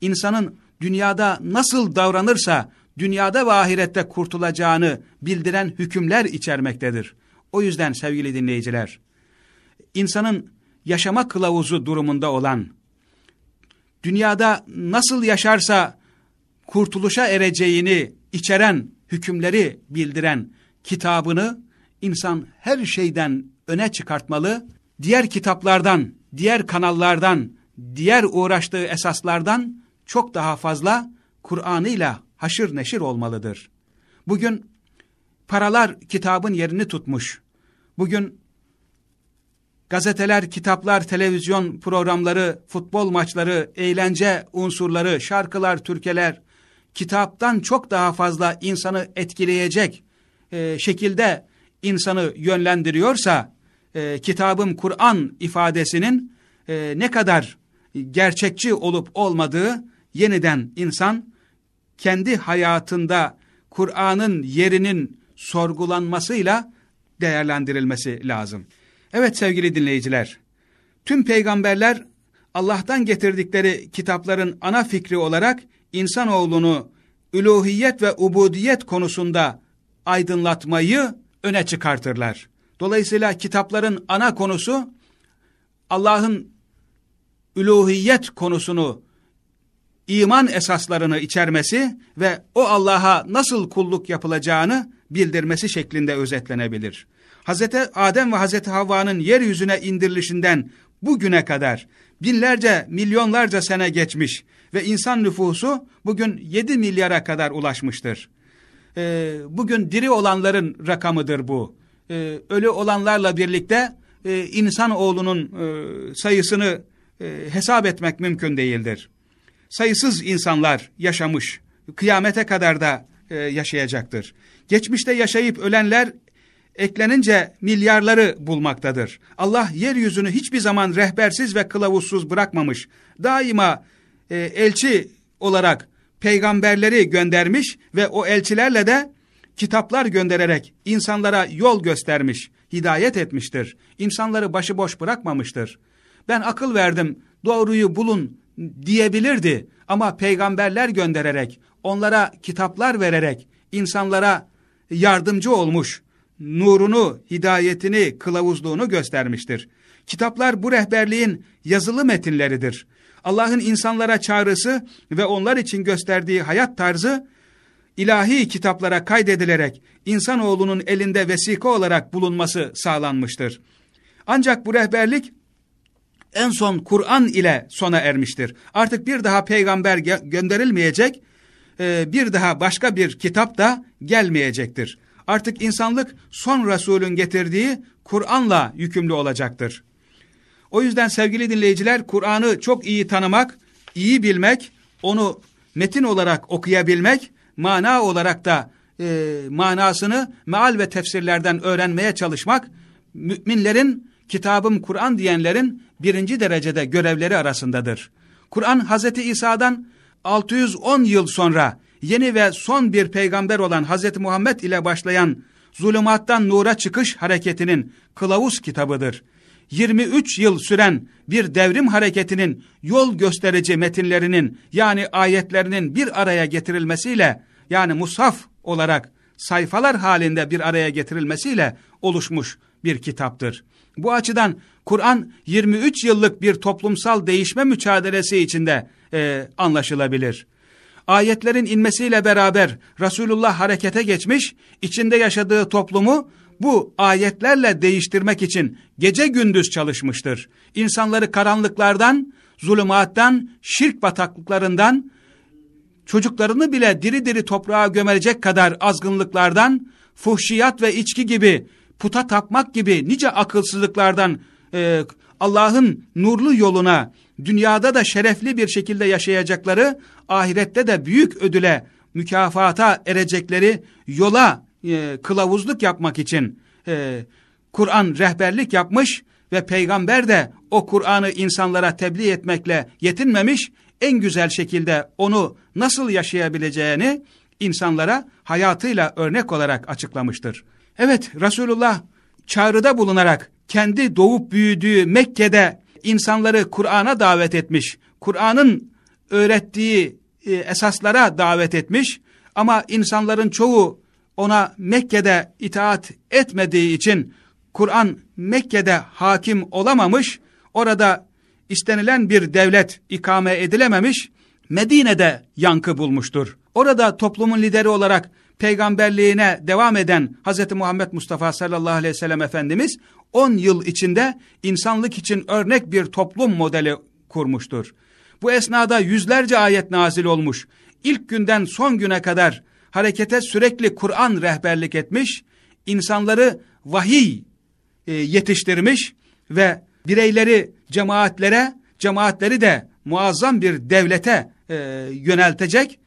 insanın dünyada nasıl davranırsa, dünyada ve ahirette kurtulacağını bildiren hükümler içermektedir. O yüzden sevgili dinleyiciler, insanın yaşama kılavuzu durumunda olan, dünyada nasıl yaşarsa kurtuluşa ereceğini içeren hükümleri bildiren kitabını insan her şeyden öne çıkartmalı, diğer kitaplardan, diğer kanallardan, diğer uğraştığı esaslardan çok daha fazla Kur'an'ıyla haşır neşir olmalıdır. Bugün paralar kitabın yerini tutmuş. Bugün gazeteler, kitaplar, televizyon programları, futbol maçları, eğlence unsurları, şarkılar, türkeler kitaptan çok daha fazla insanı etkileyecek e, şekilde insanı yönlendiriyorsa e, kitabım Kur'an ifadesinin e, ne kadar gerçekçi olup olmadığı yeniden insan kendi hayatında Kur'an'ın yerinin sorgulanmasıyla değerlendirilmesi lazım. Evet sevgili dinleyiciler, tüm peygamberler Allah'tan getirdikleri kitapların ana fikri olarak insanoğlunu üluhiyet ve ubudiyet konusunda aydınlatmayı öne çıkartırlar. Dolayısıyla kitapların ana konusu Allah'ın üluhiyet konusunu, iman esaslarını içermesi ve o Allah'a nasıl kulluk yapılacağını bildirmesi şeklinde özetlenebilir. Hz. Adem ve Hz. Havva'nın yeryüzüne indirilişinden bugüne kadar binlerce, milyonlarca sene geçmiş ve insan nüfusu bugün 7 milyara kadar ulaşmıştır. Ee, bugün diri olanların rakamıdır bu. Ee, ölü olanlarla birlikte e, insan oğlunun e, sayısını e, hesap etmek mümkün değildir. Sayısız insanlar yaşamış, kıyamete kadar da e, yaşayacaktır. Geçmişte yaşayıp ölenler eklenince milyarları bulmaktadır. Allah yeryüzünü hiçbir zaman rehbersiz ve kılavuzsuz bırakmamış. Daima e, elçi olarak peygamberleri göndermiş ve o elçilerle de kitaplar göndererek insanlara yol göstermiş, hidayet etmiştir. İnsanları başıboş bırakmamıştır. Ben akıl verdim, doğruyu bulun diyebilirdi ama peygamberler göndererek, onlara kitaplar vererek insanlara yardımcı olmuş, nurunu, hidayetini, kılavuzluğunu göstermiştir. Kitaplar bu rehberliğin yazılı metinleridir. Allah'ın insanlara çağrısı ve onlar için gösterdiği hayat tarzı, ilahi kitaplara kaydedilerek insanoğlunun elinde vesika olarak bulunması sağlanmıştır. Ancak bu rehberlik en son Kur'an ile sona ermiştir. Artık bir daha peygamber gönderilmeyecek, e, bir daha başka bir kitap da gelmeyecektir. Artık insanlık son Resulün getirdiği Kur'an'la yükümlü olacaktır. O yüzden sevgili dinleyiciler Kur'an'ı çok iyi tanımak, iyi bilmek, onu metin olarak okuyabilmek, mana olarak da e, manasını meal ve tefsirlerden öğrenmeye çalışmak, müminlerin, kitabım Kur'an diyenlerin birinci derecede görevleri arasındadır. Kur'an Hazreti İsa'dan 610 yıl sonra yeni ve son bir peygamber olan Hazreti Muhammed ile başlayan zulümattan nura çıkış hareketinin kılavuz kitabıdır. 23 yıl süren bir devrim hareketinin yol gösterici metinlerinin yani ayetlerinin bir araya getirilmesiyle yani musaf olarak sayfalar halinde bir araya getirilmesiyle oluşmuş bir kitaptır. Bu açıdan Kur'an 23 yıllık bir toplumsal değişme mücadelesi içinde e, anlaşılabilir. Ayetlerin inmesiyle beraber Resulullah harekete geçmiş, içinde yaşadığı toplumu bu ayetlerle değiştirmek için gece gündüz çalışmıştır. İnsanları karanlıklardan, zulümattan, şirk bataklıklarından, çocuklarını bile diri diri toprağa gömelecek kadar azgınlıklardan, fuhşiyat ve içki gibi, puta tapmak gibi nice akılsızlıklardan e, Allah'ın nurlu yoluna, dünyada da şerefli bir şekilde yaşayacakları, ahirette de büyük ödüle, mükafata erecekleri yola e, kılavuzluk yapmak için e, Kur'an rehberlik yapmış ve peygamber de o Kur'an'ı insanlara tebliğ etmekle yetinmemiş, en güzel şekilde onu nasıl yaşayabileceğini insanlara hayatıyla örnek olarak açıklamıştır. Evet Resulullah çağrıda bulunarak kendi doğup büyüdüğü Mekke'de insanları Kur'an'a davet etmiş, Kur'an'ın öğrettiği e, esaslara davet etmiş ama insanların çoğu ona Mekke'de itaat etmediği için Kur'an Mekke'de hakim olamamış, orada istenilen bir devlet ikame edilememiş, Medine'de yankı bulmuştur. Orada toplumun lideri olarak peygamberliğine devam eden Hz. Muhammed Mustafa sallallahu aleyhi ve sellem Efendimiz 10 yıl içinde insanlık için örnek bir toplum modeli kurmuştur. Bu esnada yüzlerce ayet nazil olmuş. İlk günden son güne kadar harekete sürekli Kur'an rehberlik etmiş, insanları vahiy e, yetiştirmiş ve bireyleri cemaatlere, cemaatleri de muazzam bir devlete e, yöneltecek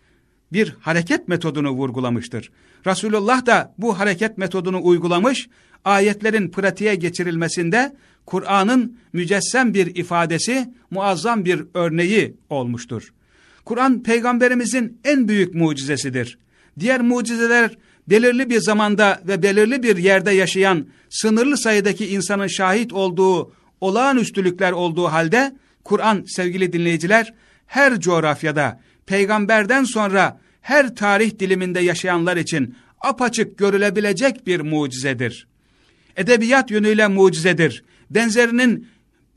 bir hareket metodunu vurgulamıştır. Resulullah da bu hareket metodunu uygulamış, ayetlerin pratiğe geçirilmesinde Kur'an'ın mücessem bir ifadesi, muazzam bir örneği olmuştur. Kur'an peygamberimizin en büyük mucizesidir. Diğer mucizeler belirli bir zamanda ve belirli bir yerde yaşayan sınırlı sayıdaki insanın şahit olduğu olağanüstülükler olduğu halde Kur'an sevgili dinleyiciler her coğrafyada peygamberden sonra her tarih diliminde yaşayanlar için apaçık görülebilecek bir mucizedir. Edebiyat yönüyle mucizedir. Benzerinin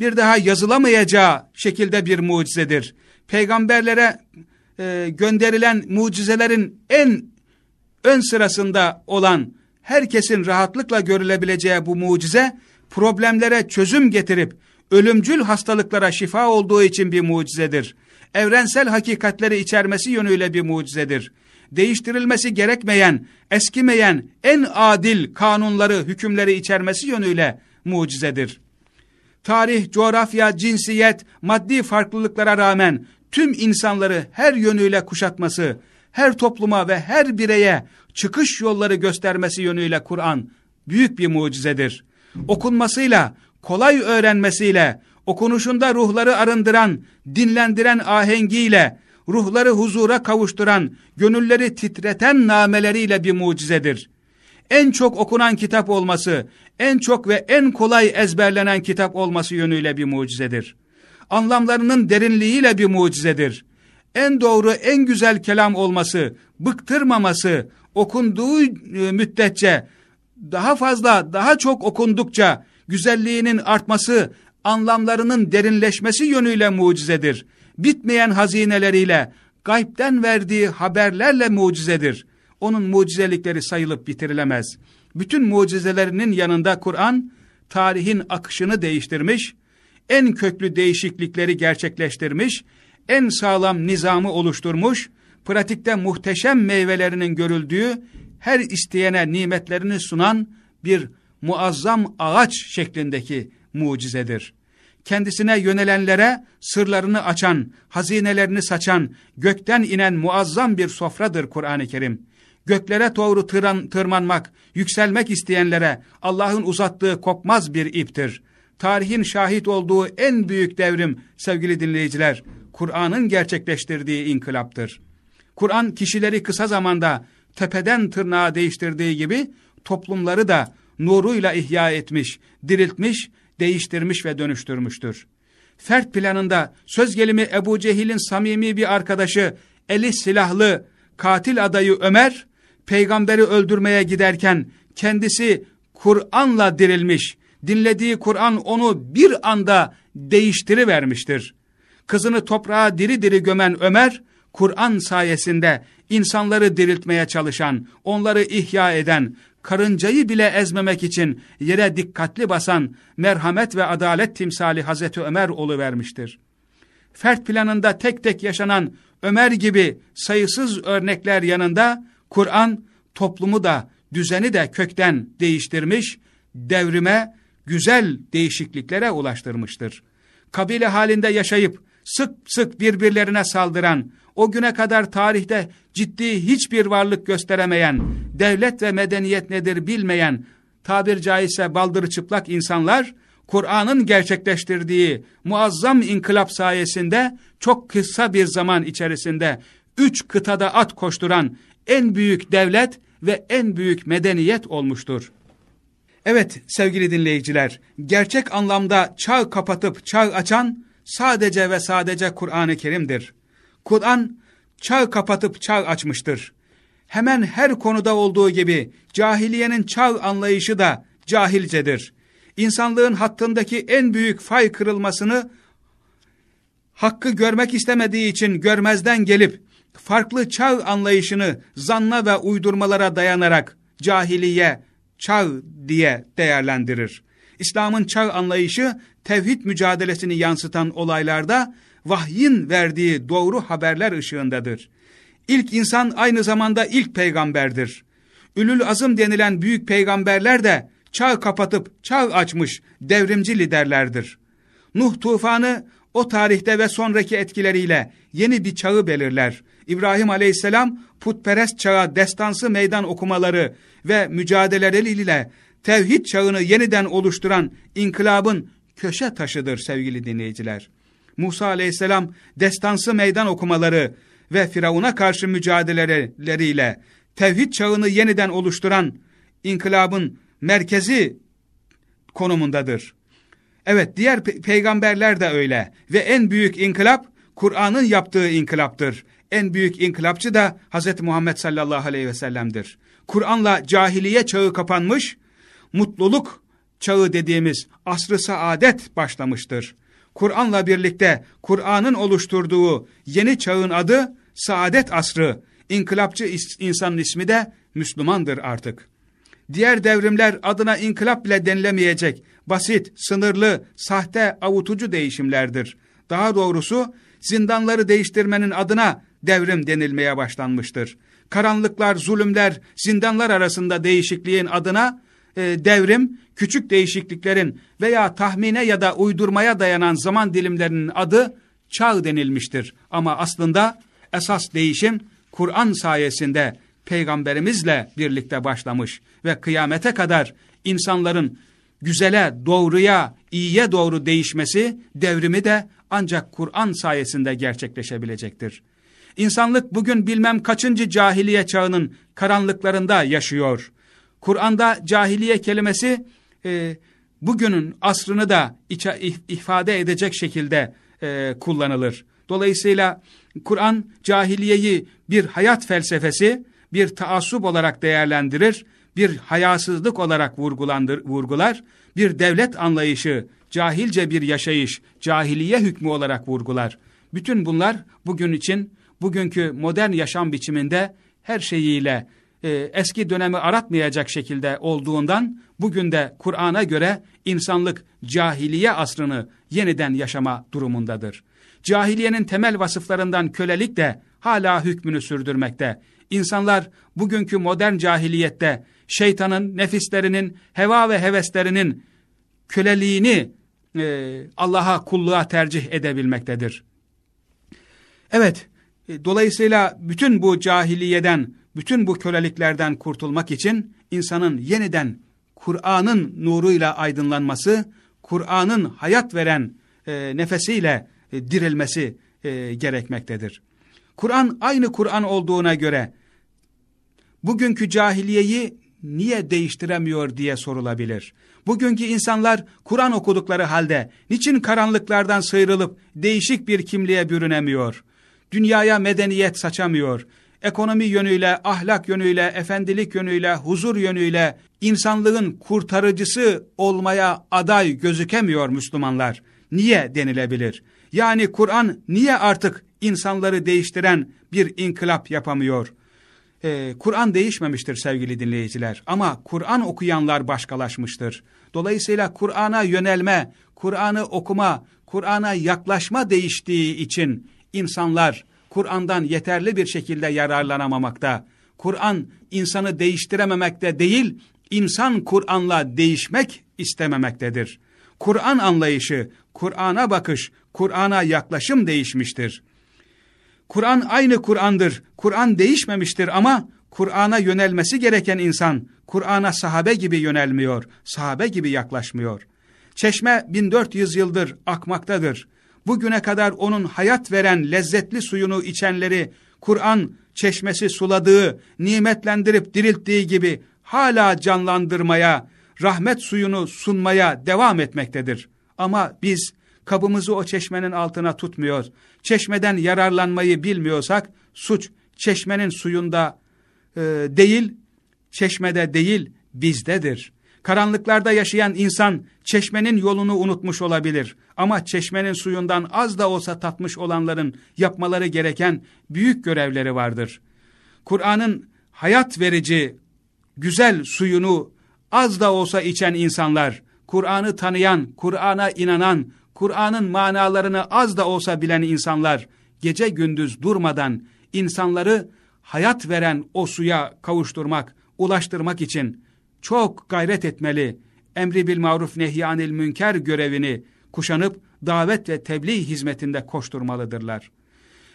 bir daha yazılamayacağı şekilde bir mucizedir. Peygamberlere e, gönderilen mucizelerin en ön sırasında olan herkesin rahatlıkla görülebileceği bu mucize problemlere çözüm getirip ölümcül hastalıklara şifa olduğu için bir mucizedir. Evrensel hakikatleri içermesi yönüyle bir mucizedir. Değiştirilmesi gerekmeyen, eskimeyen en adil kanunları, hükümleri içermesi yönüyle mucizedir. Tarih, coğrafya, cinsiyet, maddi farklılıklara rağmen tüm insanları her yönüyle kuşatması, her topluma ve her bireye çıkış yolları göstermesi yönüyle Kur'an büyük bir mucizedir. Okunmasıyla, kolay öğrenmesiyle, okunuşunda ruhları arındıran, dinlendiren ahengiyle, ruhları huzura kavuşturan, gönülleri titreten nameleriyle bir mucizedir. En çok okunan kitap olması, en çok ve en kolay ezberlenen kitap olması yönüyle bir mucizedir. Anlamlarının derinliğiyle bir mucizedir. En doğru, en güzel kelam olması, bıktırmaması, okunduğu e, müddetçe, daha fazla, daha çok okundukça, güzelliğinin artması, anlamlarının derinleşmesi yönüyle mucizedir. Bitmeyen hazineleriyle, gaybden verdiği haberlerle mucizedir. Onun mucizelikleri sayılıp bitirilemez. Bütün mucizelerinin yanında Kur'an, tarihin akışını değiştirmiş, en köklü değişiklikleri gerçekleştirmiş, en sağlam nizamı oluşturmuş, pratikte muhteşem meyvelerinin görüldüğü, her isteyene nimetlerini sunan bir muazzam ağaç şeklindeki mucizedir. Kendisine yönelenlere sırlarını açan, hazinelerini saçan, gökten inen muazzam bir sofradır Kur'an-ı Kerim. Göklere doğru tıran, tırmanmak, yükselmek isteyenlere Allah'ın uzattığı kopmaz bir iptir. Tarihin şahit olduğu en büyük devrim sevgili dinleyiciler, Kur'an'ın gerçekleştirdiği inkılaptır. Kur'an kişileri kısa zamanda tepeden tırnağa değiştirdiği gibi toplumları da nuruyla ihya etmiş, diriltmiş, değiştirmiş ve dönüştürmüştür. Fert planında söz gelimi Ebu Cehil'in samimi bir arkadaşı, eli silahlı, katil adayı Ömer, peygamberi öldürmeye giderken kendisi Kur'an'la dirilmiş, dinlediği Kur'an onu bir anda değiştirivermiştir. Kızını toprağa diri diri gömen Ömer, Kur'an sayesinde insanları diriltmeye çalışan, onları ihya eden, karıncayı bile ezmemek için yere dikkatli basan merhamet ve adalet timsali Hazreti Ömer vermiştir. Fert planında tek tek yaşanan Ömer gibi sayısız örnekler yanında Kur'an toplumu da düzeni de kökten değiştirmiş, devrime, güzel değişikliklere ulaştırmıştır. Kabile halinde yaşayıp sık sık birbirlerine saldıran, o güne kadar tarihte ciddi hiçbir varlık gösteremeyen, devlet ve medeniyet nedir bilmeyen, tabir caizse baldırı çıplak insanlar, Kur'an'ın gerçekleştirdiği muazzam inkılap sayesinde çok kısa bir zaman içerisinde üç kıtada at koşturan en büyük devlet ve en büyük medeniyet olmuştur. Evet sevgili dinleyiciler, gerçek anlamda çağ kapatıp çağ açan sadece ve sadece Kur'an-ı Kerim'dir. Kur'an çağ kapatıp çağ açmıştır. Hemen her konuda olduğu gibi cahiliyenin çağ anlayışı da cahilcedir. İnsanlığın hattındaki en büyük fay kırılmasını hakkı görmek istemediği için görmezden gelip farklı çağ anlayışını zanna ve uydurmalara dayanarak cahiliye, çağ diye değerlendirir. İslam'ın çağ anlayışı tevhid mücadelesini yansıtan olaylarda vahyin verdiği doğru haberler ışığındadır. İlk insan aynı zamanda ilk peygamberdir. Ülül azım denilen büyük peygamberler de çağ kapatıp çağ açmış devrimci liderlerdir. Nuh tufanı o tarihte ve sonraki etkileriyle yeni bir çağı belirler. İbrahim aleyhisselam putperest çağa destansı meydan okumaları ve mücadeleleriyle tevhid çağını yeniden oluşturan inkılabın köşe taşıdır sevgili dinleyiciler. Musa aleyhisselam destansı meydan okumaları ve Firavun'a karşı mücadeleleriyle tevhid çağını yeniden oluşturan inkılabın merkezi konumundadır. Evet diğer pe peygamberler de öyle ve en büyük inkılap Kur'an'ın yaptığı inkılaptır. En büyük inkılapçı da Hz. Muhammed sallallahu aleyhi ve sellem'dir. Kur'an'la cahiliye çağı kapanmış, mutluluk çağı dediğimiz asrı saadet başlamıştır. Kur'an'la birlikte Kur'an'ın oluşturduğu yeni çağın adı saadet asrı. İnkılapçı insanın ismi de Müslümandır artık. Diğer devrimler adına inkılap bile denilemeyecek basit, sınırlı, sahte, avutucu değişimlerdir. Daha doğrusu zindanları değiştirmenin adına devrim denilmeye başlanmıştır. Karanlıklar, zulümler, zindanlar arasında değişikliğin adına e, devrim, küçük değişikliklerin veya tahmine ya da uydurmaya dayanan zaman dilimlerinin adı çağ denilmiştir. Ama aslında esas değişim Kur'an sayesinde peygamberimizle birlikte başlamış ve kıyamete kadar insanların güzele, doğruya, iyiye doğru değişmesi, devrimi de ancak Kur'an sayesinde gerçekleşebilecektir. İnsanlık bugün bilmem kaçıncı cahiliye çağının karanlıklarında yaşıyor. Kur'an'da cahiliye kelimesi e, bugünün asrını da içe, ifade edecek şekilde e, kullanılır. Dolayısıyla Kur'an cahiliyeyi bir hayat felsefesi, bir taassup olarak değerlendirir, bir hayasızlık olarak vurgulandır, vurgular, bir devlet anlayışı, cahilce bir yaşayış, cahiliye hükmü olarak vurgular. Bütün bunlar bugün için, bugünkü modern yaşam biçiminde her şeyiyle e, eski dönemi aratmayacak şekilde olduğundan, bugün de Kur'an'a göre insanlık cahiliye asrını yeniden yaşama durumundadır. Cahiliyenin temel vasıflarından kölelik de hala hükmünü sürdürmekte. İnsanlar bugünkü modern cahiliyette şeytanın, nefislerinin, heva ve heveslerinin köleliğini e, Allah'a kulluğa tercih edebilmektedir. Evet, e, dolayısıyla bütün bu cahiliyeden, bütün bu köleliklerden kurtulmak için insanın yeniden Kur'an'ın nuruyla aydınlanması, Kur'an'ın hayat veren e, nefesiyle e, dirilmesi e, gerekmektedir. Kur'an aynı Kur'an olduğuna göre bugünkü cahiliyeyi niye değiştiremiyor diye sorulabilir. Bugünkü insanlar Kur'an okudukları halde niçin karanlıklardan sıyrılıp değişik bir kimliğe bürünemiyor? Dünyaya medeniyet saçamıyor. Ekonomi yönüyle, ahlak yönüyle, efendilik yönüyle, huzur yönüyle insanlığın kurtarıcısı olmaya aday gözükemiyor Müslümanlar. Niye denilebilir? Yani Kur'an niye artık insanları değiştiren bir inkılap yapamıyor? Ee, Kur'an değişmemiştir sevgili dinleyiciler ama Kur'an okuyanlar başkalaşmıştır. Dolayısıyla Kur'an'a yönelme, Kur'an'ı okuma, Kur'an'a yaklaşma değiştiği için insanlar Kur'an'dan yeterli bir şekilde yararlanamamakta. Kur'an insanı değiştirememekte değil, insan Kur'an'la değişmek istememektedir. Kur'an anlayışı, Kur'an'a bakış, Kur'an'a yaklaşım değişmiştir. Kur'an aynı Kur'an'dır. Kur'an değişmemiştir ama Kur'an'a yönelmesi gereken insan Kur'an'a sahabe gibi yönelmiyor, sahabe gibi yaklaşmıyor. Çeşme 1400 yıldır akmaktadır. Bugüne kadar onun hayat veren lezzetli suyunu içenleri Kur'an çeşmesi suladığı, nimetlendirip dirilttiği gibi hala canlandırmaya, rahmet suyunu sunmaya devam etmektedir. Ama biz kabımızı o çeşmenin altına tutmuyor, çeşmeden yararlanmayı bilmiyorsak, suç çeşmenin suyunda e, değil, çeşmede değil, bizdedir. Karanlıklarda yaşayan insan çeşmenin yolunu unutmuş olabilir. Ama çeşmenin suyundan az da olsa tatmış olanların yapmaları gereken büyük görevleri vardır. Kur'an'ın hayat verici, güzel suyunu az da olsa içen insanlar, Kur'an'ı tanıyan, Kur'an'a inanan, Kur'an'ın manalarını az da olsa bilen insanlar, gece gündüz durmadan insanları hayat veren o suya kavuşturmak, ulaştırmak için çok gayret etmeli, emri bil maruf nehyanil münker görevini kuşanıp davet ve tebliğ hizmetinde koşturmalıdırlar.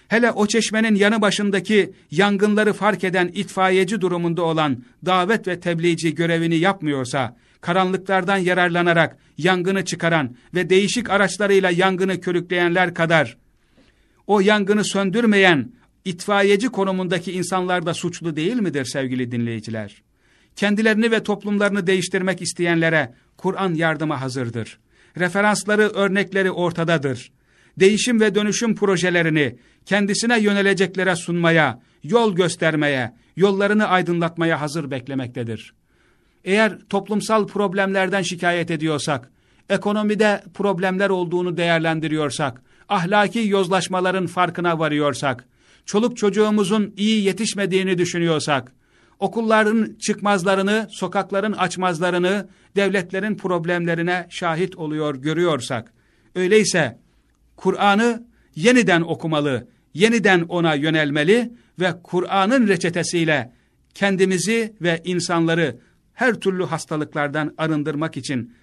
Hele o çeşmenin yanı başındaki yangınları fark eden itfaiyeci durumunda olan davet ve tebliğci görevini yapmıyorsa, karanlıklardan yararlanarak yangını çıkaran ve değişik araçlarıyla yangını körükleyenler kadar, o yangını söndürmeyen itfaiyeci konumundaki insanlar da suçlu değil midir sevgili dinleyiciler? Kendilerini ve toplumlarını değiştirmek isteyenlere Kur'an yardıma hazırdır. Referansları, örnekleri ortadadır. Değişim ve dönüşüm projelerini kendisine yöneleceklere sunmaya, yol göstermeye, yollarını aydınlatmaya hazır beklemektedir. eğer toplumsal problemlerden şikayet ediyorsak, ekonomide problemler olduğunu değerlendiriyorsak, ahlaki yozlaşmaların farkına varıyorsak, çoluk çocuğumuzun iyi yetişmediğini düşünüyorsak, okulların çıkmazlarını, sokakların açmazlarını, devletlerin problemlerine şahit oluyor, görüyorsak, öyleyse Kur'an'ı yeniden okumalı, yeniden ona yönelmeli ve Kur'an'ın reçetesiyle kendimizi ve insanları her türlü hastalıklardan arındırmak için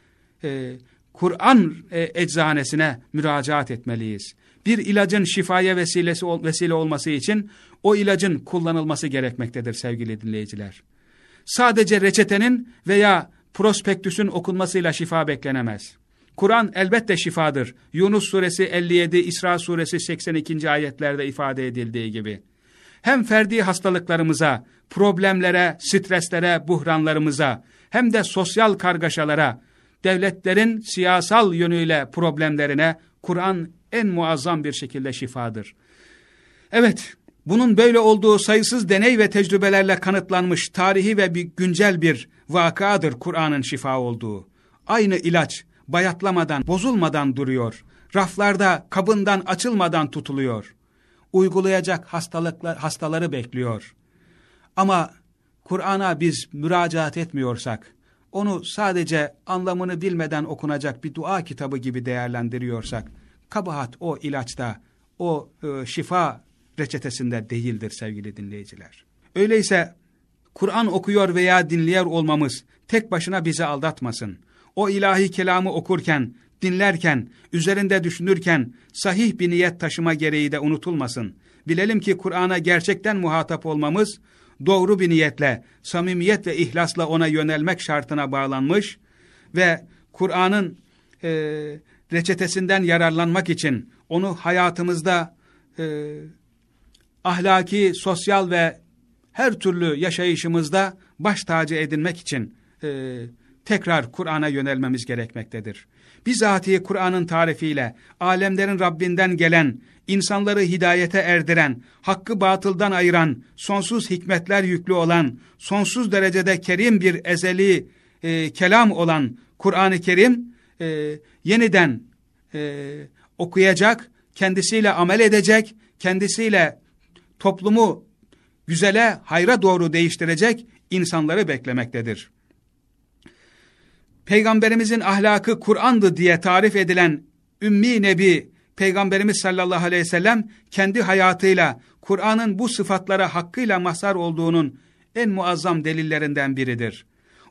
e, Kur'an e, eczanesine müracaat etmeliyiz. Bir ilacın şifaya vesilesi vesile olması için o ilacın kullanılması gerekmektedir sevgili dinleyiciler. Sadece reçetenin veya prospektüsün okunmasıyla şifa beklenemez. Kur'an elbette şifadır. Yunus suresi 57, İsra suresi 82. ayetlerde ifade edildiği gibi. Hem ferdi hastalıklarımıza, problemlere, streslere, buhranlarımıza, hem de sosyal kargaşalara, devletlerin siyasal yönüyle problemlerine Kur'an en muazzam bir şekilde şifadır. Evet, bunun böyle olduğu sayısız deney ve tecrübelerle kanıtlanmış tarihi ve bir güncel bir vakadır Kur'an'ın şifa olduğu. Aynı ilaç bayatlamadan, bozulmadan duruyor. Raflarda kabından açılmadan tutuluyor. Uygulayacak hastalıklar, hastaları bekliyor. Ama Kur'an'a biz müracaat etmiyorsak, onu sadece anlamını bilmeden okunacak bir dua kitabı gibi değerlendiriyorsak, kabahat o ilaçta, o e, şifa reçetesinde değildir sevgili dinleyiciler. Öyleyse Kur'an okuyor veya dinleyer olmamız tek başına bizi aldatmasın. O ilahi kelamı okurken, dinlerken, üzerinde düşünürken sahih bir niyet taşıma gereği de unutulmasın. Bilelim ki Kur'an'a gerçekten muhatap olmamız, doğru bir niyetle, samimiyet ve ihlasla ona yönelmek şartına bağlanmış ve Kur'an'ın e, reçetesinden yararlanmak için onu hayatımızda e, ahlaki, sosyal ve her türlü yaşayışımızda baş tacı edinmek için e, tekrar Kur'an'a yönelmemiz gerekmektedir. Bizatihi Kur'an'ın tarifiyle alemlerin Rabbinden gelen, insanları hidayete erdiren, hakkı batıldan ayıran, sonsuz hikmetler yüklü olan, sonsuz derecede kerim bir ezeli e, kelam olan Kur'an-ı Kerim e, yeniden e, okuyacak, kendisiyle amel edecek, kendisiyle toplumu güzele, hayra doğru değiştirecek insanları beklemektedir. Peygamberimizin ahlakı Kur'an'dı diye tarif edilen Ümmi Nebi Peygamberimiz sallallahu aleyhi ve sellem kendi hayatıyla Kur'an'ın bu sıfatlara hakkıyla mazhar olduğunun en muazzam delillerinden biridir.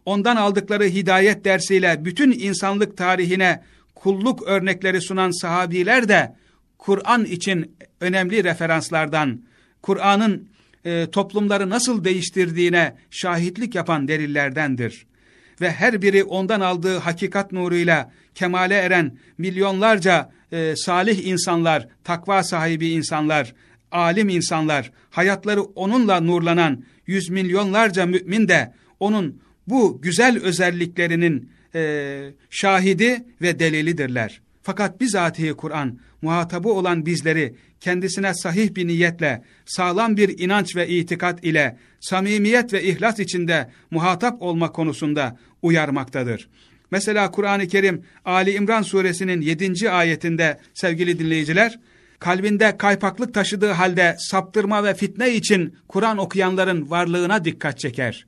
Ondan aldıkları hidayet dersiyle bütün insanlık tarihine kulluk örnekleri sunan sahabiler de Kur'an için önemli referanslardan, Kur'an'ın e, toplumları nasıl değiştirdiğine şahitlik yapan delillerdendir. Ve her biri ondan aldığı hakikat nuruyla kemale eren milyonlarca e, salih insanlar, takva sahibi insanlar, alim insanlar, hayatları onunla nurlanan yüz milyonlarca mümin de onun bu güzel özelliklerinin e, şahidi ve delilidirler. Fakat bizatihi Kur'an muhatabı olan bizleri kendisine sahih bir niyetle, sağlam bir inanç ve itikat ile, samimiyet ve ihlas içinde muhatap olma konusunda uyarmaktadır. Mesela Kur'an-ı Kerim Ali İmran suresinin 7. ayetinde sevgili dinleyiciler, kalbinde kaypaklık taşıdığı halde saptırma ve fitne için Kur'an okuyanların varlığına dikkat çeker.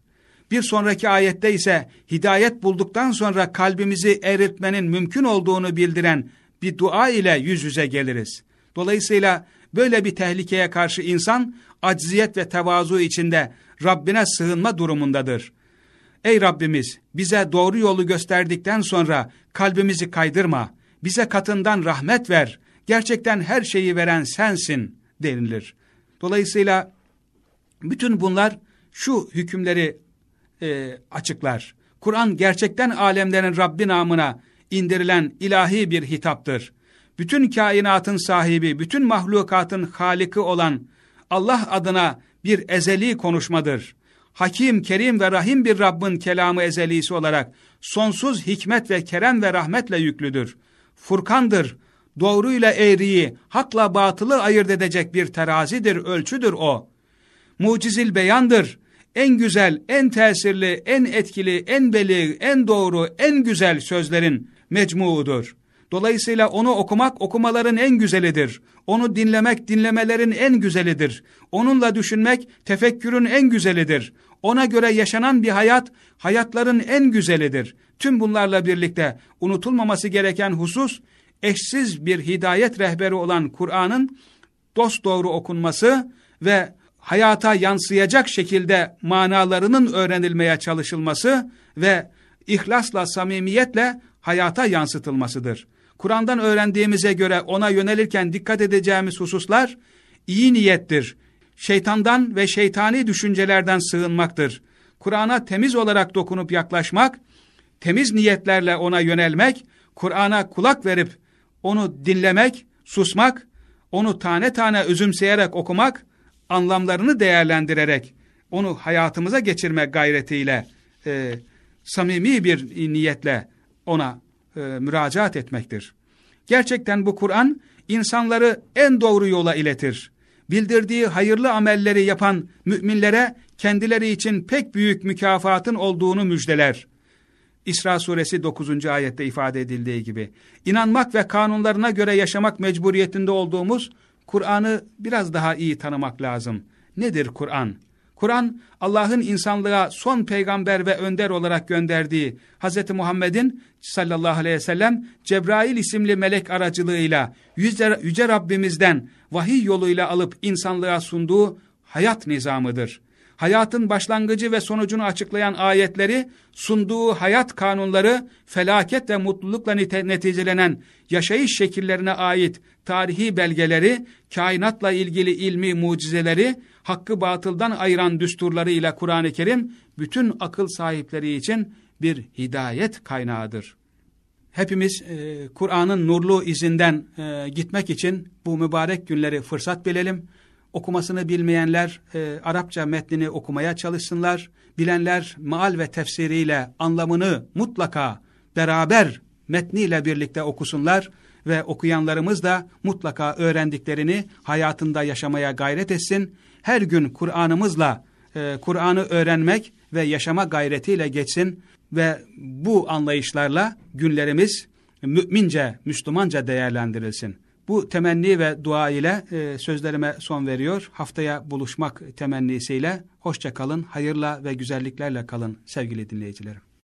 Bir sonraki ayette ise hidayet bulduktan sonra kalbimizi eritmenin mümkün olduğunu bildiren bir dua ile yüz yüze geliriz. Dolayısıyla böyle bir tehlikeye karşı insan acziyet ve tevazu içinde Rabbine sığınma durumundadır. Ey Rabbimiz bize doğru yolu gösterdikten sonra kalbimizi kaydırma, bize katından rahmet ver, gerçekten her şeyi veren sensin denilir. Dolayısıyla bütün bunlar şu hükümleri e, açıklar. Kur'an gerçekten alemlerin Rabbi namına indirilen ilahi bir hitaptır. Bütün kainatın sahibi, bütün mahlukatın haliki olan Allah adına bir ezeli konuşmadır. Hakim, kerim ve rahim bir Rabbin kelamı ezelisi olarak sonsuz hikmet ve kerem ve rahmetle yüklüdür. Furkandır, doğruyla eğriyi, hakla batılı ayırt edecek bir terazidir, ölçüdür o. Mucizil beyandır, en güzel, en tesirli, en etkili, en beli, en doğru, en güzel sözlerin mecmuudur. Dolayısıyla onu okumak okumaların en güzelidir. Onu dinlemek dinlemelerin en güzelidir. Onunla düşünmek tefekkürün en güzelidir. Ona göre yaşanan bir hayat hayatların en güzelidir. Tüm bunlarla birlikte unutulmaması gereken husus eşsiz bir hidayet rehberi olan Kur'an'ın dosdoğru okunması ve hayata yansıyacak şekilde manalarının öğrenilmeye çalışılması ve ihlasla, samimiyetle hayata yansıtılmasıdır. Kur'an'dan öğrendiğimize göre ona yönelirken dikkat edeceğimiz hususlar iyi niyettir. Şeytandan ve şeytani düşüncelerden sığınmaktır. Kur'an'a temiz olarak dokunup yaklaşmak, temiz niyetlerle ona yönelmek, Kur'an'a kulak verip onu dinlemek, susmak, onu tane tane üzümseyerek okumak, anlamlarını değerlendirerek onu hayatımıza geçirmek gayretiyle e, samimi bir niyetle ona e, müracaat etmektir. Gerçekten bu Kur'an insanları en doğru yola iletir. Bildirdiği hayırlı amelleri yapan müminlere kendileri için pek büyük mükafatın olduğunu müjdeler. İsra suresi 9. ayette ifade edildiği gibi. İnanmak ve kanunlarına göre yaşamak mecburiyetinde olduğumuz Kur'an'ı biraz daha iyi tanımak lazım. Nedir Kur'an? Kur'an Allah'ın insanlığa son peygamber ve önder olarak gönderdiği Hz. Muhammed'in sallallahu aleyhi ve sellem Cebrail isimli melek aracılığıyla yüce, yüce Rabbimizden vahiy yoluyla alıp insanlığa sunduğu hayat nizamıdır. Hayatın başlangıcı ve sonucunu açıklayan ayetleri, sunduğu hayat kanunları, felaket ve mutlulukla neticelenen yaşayış şekillerine ait tarihi belgeleri, kainatla ilgili ilmi mucizeleri, hakkı batıldan ayıran düsturlarıyla Kur'an-ı Kerim bütün akıl sahipleri için bir hidayet kaynağıdır. Hepimiz e, Kur'an'ın nurlu izinden e, gitmek için bu mübarek günleri fırsat bilelim. Okumasını bilmeyenler e, Arapça metnini okumaya çalışsınlar. Bilenler maal ve tefsiriyle anlamını mutlaka beraber metniyle birlikte okusunlar ve okuyanlarımız da mutlaka öğrendiklerini hayatında yaşamaya gayret etsin her gün Kur'an'ımızla e, Kur'an'ı öğrenmek ve yaşama gayretiyle geçsin ve bu anlayışlarla günlerimiz mümince, Müslümanca değerlendirilsin. Bu temenni ve dua ile e, sözlerime son veriyor. Haftaya buluşmak temennisiyle hoşça kalın, hayırla ve güzelliklerle kalın sevgili dinleyicilerim.